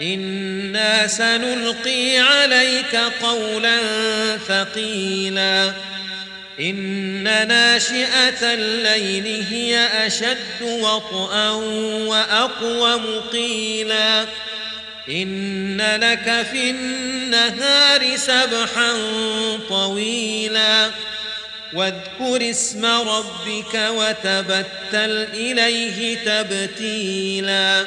إنا سنلقي عليك قولا ثقيلا إن ناشئة الليل هي أشد وطئا وأقوم قيلا إن لك في النهار سبحا طويلا واذكر اسم ربك وتبتل إليه تبتيلاً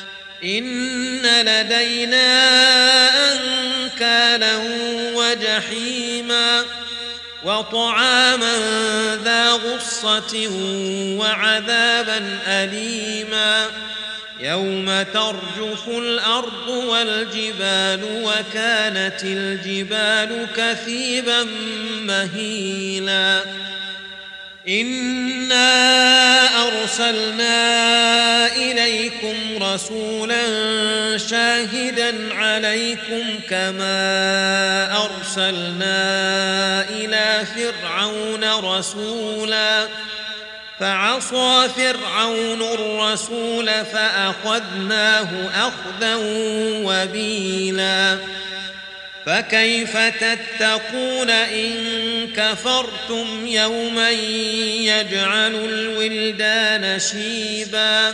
ان لدينا انكالا وجحيما وطعاما ذا غصة وعذابا أليما يوم ترجف الأرض والجبال وكانت الجبال كثيبا مهيلا إنا أرسلنا إليكم رسولا شاهدا عليكم كما أرسلنا إلى فرعون رسولا فعصى فرعون الرسول فأخذناه أخذا وبيلا فكيف تتقون إن كفرتم يوما يجعل الولدان شيبا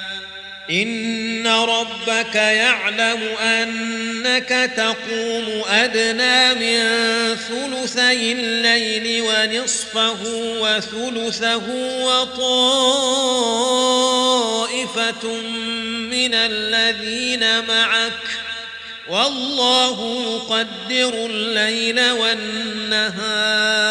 ان ربك يعلم انك تقوم ادنى من ثلثي الليل ونصفه وثلثه وطائفة من الذين معك والله يقدر الليل والنهار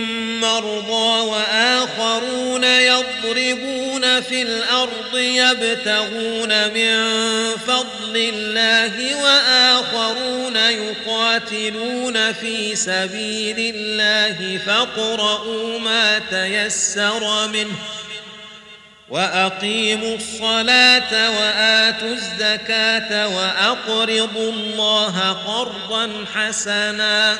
الأرض وآخرون يضربون في الأرض يبتغون من فضل الله وآخرون يقاتلون في سبيل الله فاقرؤوا ما تيسر منه وَأَقِيمُوا الصَّلَاةَ وَآتُوا الزَّكَاةَ وَأَقْرِضُوا اللَّهَ قَرْضًا حَسَنًا